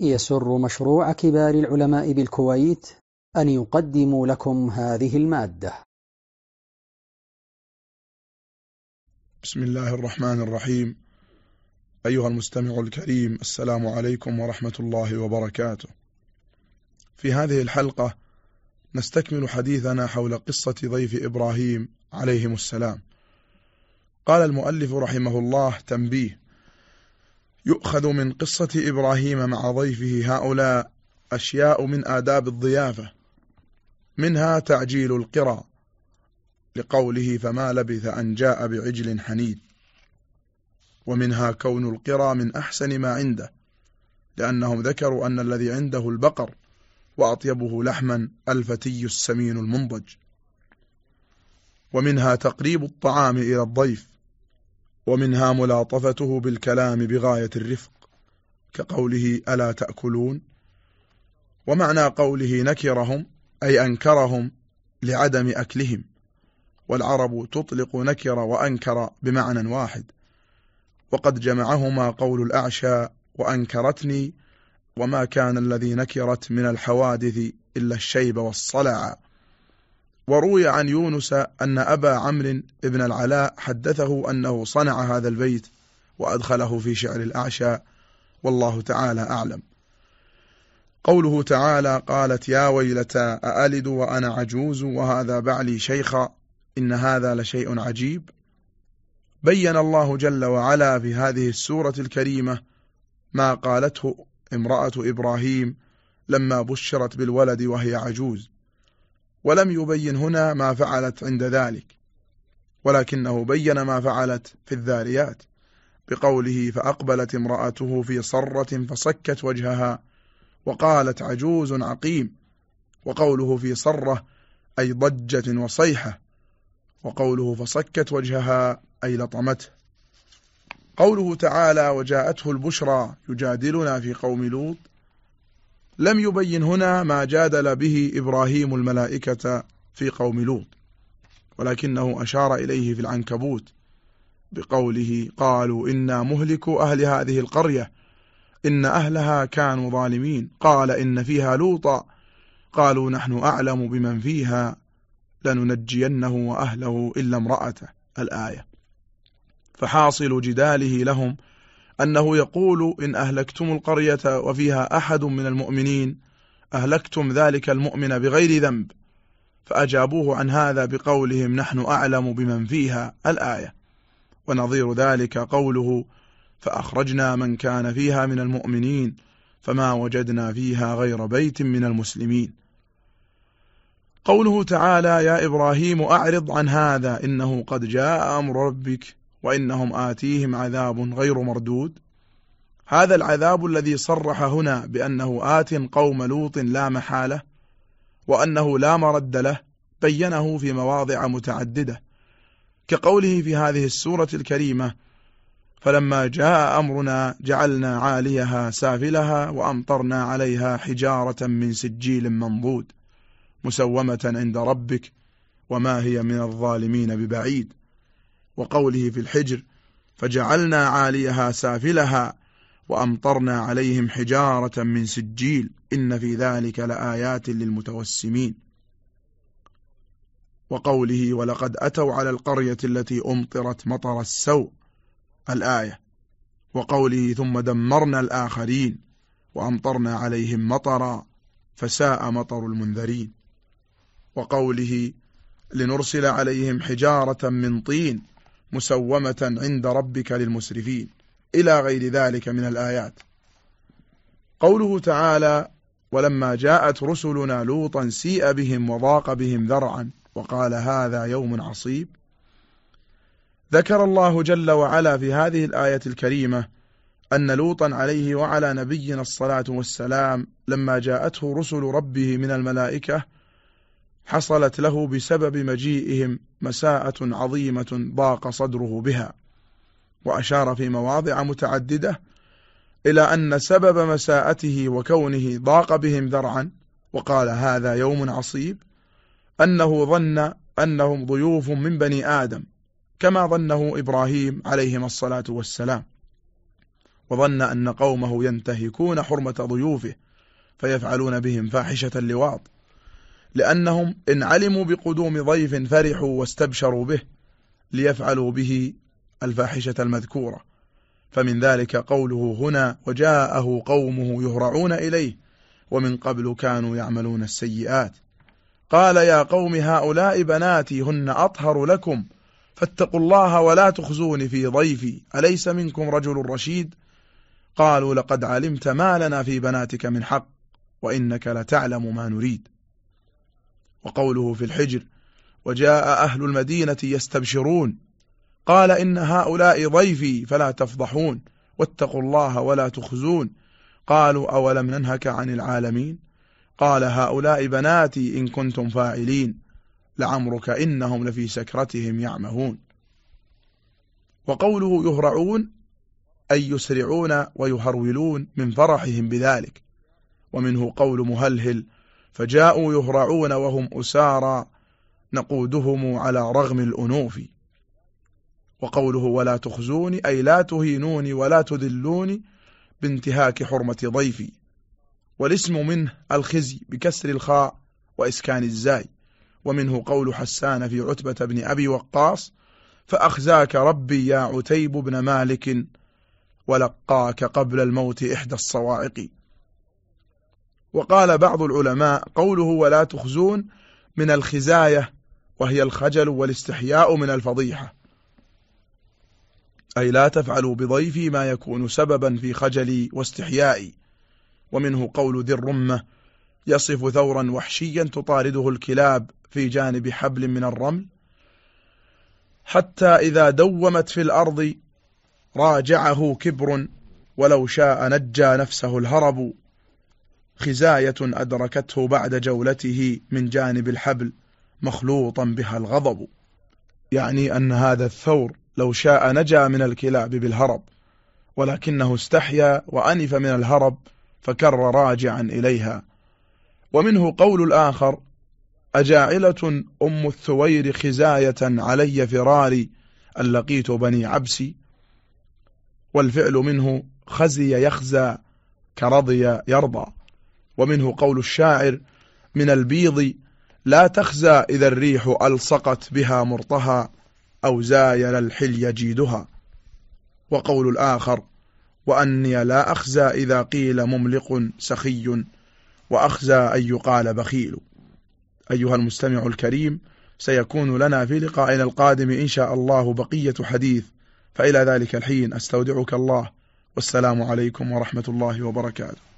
يسر مشروع كبار العلماء بالكويت أن يقدم لكم هذه المادة. بسم الله الرحمن الرحيم. أيها المستمع الكريم السلام عليكم ورحمة الله وبركاته. في هذه الحلقة نستكمل حديثنا حول قصة ضيف إبراهيم عليهم السلام. قال المؤلف رحمه الله تنبيه يؤخذ من قصة إبراهيم مع ضيفه هؤلاء أشياء من آداب الضيافة منها تعجيل القرى لقوله فما لبث أن جاء بعجل حنيد ومنها كون القرى من أحسن ما عنده لأنهم ذكروا أن الذي عنده البقر وأطيبه لحما الفتي السمين المنضج. ومنها تقريب الطعام إلى الضيف ومنها ملاطفته بالكلام بغاية الرفق كقوله ألا تأكلون؟ ومعنى قوله نكرهم أي أنكرهم لعدم أكلهم. والعرب تطلق نكر وأنكر بمعنى واحد. وقد جمعهما قول الأعشى وأنكرتني وما كان الذي نكرت من الحوادث إلا الشيب والصلع. وروي عن يونس أن أبا عمرو بن العلاء حدثه أنه صنع هذا البيت وأدخله في شعر الأعشى والله تعالى أعلم. قوله تعالى قالت يا ويلتى أألد وأنا عجوز وهذا بعلي شيخا إن هذا لشيء عجيب؟ بين الله جل وعلا في هذه السورة الكريمة ما قالته امرأة إبراهيم لما بشرت بالولد وهي عجوز. ولم يبين هنا ما فعلت عند ذلك ولكنه بين ما فعلت في الذاريات بقوله فأقبلت امرأته في صرة فصكت وجهها وقالت عجوز عقيم وقوله في صرة أي ضجة وصيحة وقوله فصكت وجهها أي لطمته. قوله تعالى وجاءته البشرى يجادلنا في قوم لوط لم يبين هنا ما جادل به إبراهيم الملائكة في قوم لوط ولكنه أشار إليه في العنكبوت بقوله قالوا إنا مهلك أهل هذه القرية إن أهلها كانوا ظالمين قال إن فيها لوطا قالوا نحن أعلم بمن فيها لننجينه وأهله إلا امرأته. الآية. فحاصل جداله لهم أنه يقول إن أهلكتم القرية وفيها أحد من المؤمنين أهلكتم ذلك المؤمن بغير ذنب فأجابوه عن هذا بقولهم نحن أعلم بمن فيها الآية. ونظير ذلك قوله فأخرجنا من كان فيها من المؤمنين فما وجدنا فيها غير بيت من المسلمين. قوله تعالى يا إبراهيم أعرض عن هذا إنه قد جاء أمر ربك. وإنهم آتيهم عذاب غير مردود. هذا العذاب الذي صرح هنا بأنه آت قوم لوط لا محالة وأنه لا مرد له بينه في مواضع متعددة. كقوله في هذه السورة الكريمة فلما جاء أمرنا جعلنا عاليها سافلها وأمطرنا عليها حجارة من سجيل منضود مسومة عند ربك وما هي من الظالمين ببعيد. وقوله في الحجر فجعلنا عاليها سافلها وأمطرنا عليهم حجارة من سجيل إن في ذلك لآيات للمتوسمين. وقوله ولقد أتوا على القرية التي أمطرت مطر السوء الآية. وقوله ثم دمرنا الآخرين وأمطرنا عليهم مطرا فساء مطر المنذرين. وقوله لنرسل عليهم حجارة من طين مسومة عند ربك للمسرفين. إلى غير ذلك من الآيات. قوله تعالى ولما جاءت رسلنا لوطا سيء بهم وضاق بهم ذرعا وقال هذا يوم عصيب ذكر الله جل وعلا في هذه الآية الكريمة أن لوطا عليه وعلى نبينا الصلاة والسلام لما جاءته رسل ربه من الملائكة حصلت له بسبب مجيئهم مساءة عظيمة ضاق صدره بها وأشار في مواضع متعددة إلى أن سبب مساءته وكونه ضاق بهم ذرعا وقال هذا يوم عصيب أنه ظن أنهم ضيوف من بني آدم كما ظنه إبراهيم عليهما الصلاة والسلام. وظن أن قومه ينتهكون حرمة ضيوفه فيفعلون بهم فاحشة اللواط لأنهم إن علموا بقدوم ضيف فرحوا واستبشروا به ليفعلوا به الفاحشة المذكورة. فمن ذلك قوله هنا وجاءه قومه يهرعون إليه ومن قبل كانوا يعملون السيئات. قال يا قوم هؤلاء بناتي هن أطهر لكم فاتقوا الله ولا تخزون في ضيفي أليس منكم رجل رشيد؟ قالوا لقد علمت ما لنا في بناتك من حق وإنك لتعلم ما نريد. وقوله في الحجر وجاء أهل المدينة يستبشرون. قال إن هؤلاء ضيفي فلا تفضحون واتقوا الله ولا تخزون. قالوا أولم ننهك عن العالمين؟ قال هؤلاء بناتي إن كنتم فاعلين. لعمرك إنهم لفي سكرتهم يعمهون. وقوله يهرعون أي يسرعون ويهرولون من فرحهم بذلك. ومنه قول مهلهل فجاءوا يهرعون وهم أسارى نقودهم على رغم الأنوف. وقوله ولا تخزوني أي لا تهينوني ولا تذلوني بانتهاك حرمة ضيفي. والاسم منه الخزي بكسر الخاء وإسكان الزاي. ومنه قول حسان في عتبة بن أبي وقاص فأخزاك ربي يا عتيب بن مالك ولقاك قبل الموت إحدى الصواعق. وقال بعض العلماء قوله ولا تخزون من الخزاية وهي الخجل والاستحياء من الفضيحة. أي لا تفعلوا بضيفي ما يكون سببا في خجلي واستحيائي. ومنه قول ذي الرمة يصف ثورا وحشيا تطارده الكلاب في جانب حبل من الرمل. حتى إذا دومت في الأرض راجعه كبر ولو شاء نجى نفسه الهرب. خزاية أدركته بعد جولته من جانب الحبل مخلوطا بها الغضب. يعني أن هذا الثور لو شاء نجا من الكلاب بالهرب ولكنه استحيا وأنف من الهرب فكر راجعا إليها. ومنه قول الآخر أجاعلة أم الثوير خزاية علي فراري أن لقيت بني عبسي؟ والفعل منه خزي يخزى كرضي يرضى. ومنه قول الشاعر من البيض لا تخزى إذا الريح ألصقت بها مرطها أو زايل الحلي جيدها. وقول الآخر وأني لا أخزى إذا قيل مملق سخي وأخزى أن يقال بخيل. أيها المستمع الكريم سيكون لنا في لقائنا القادم إن شاء الله بقية حديث فإلى ذلك الحين أستودعك الله والسلام عليكم ورحمة الله وبركاته.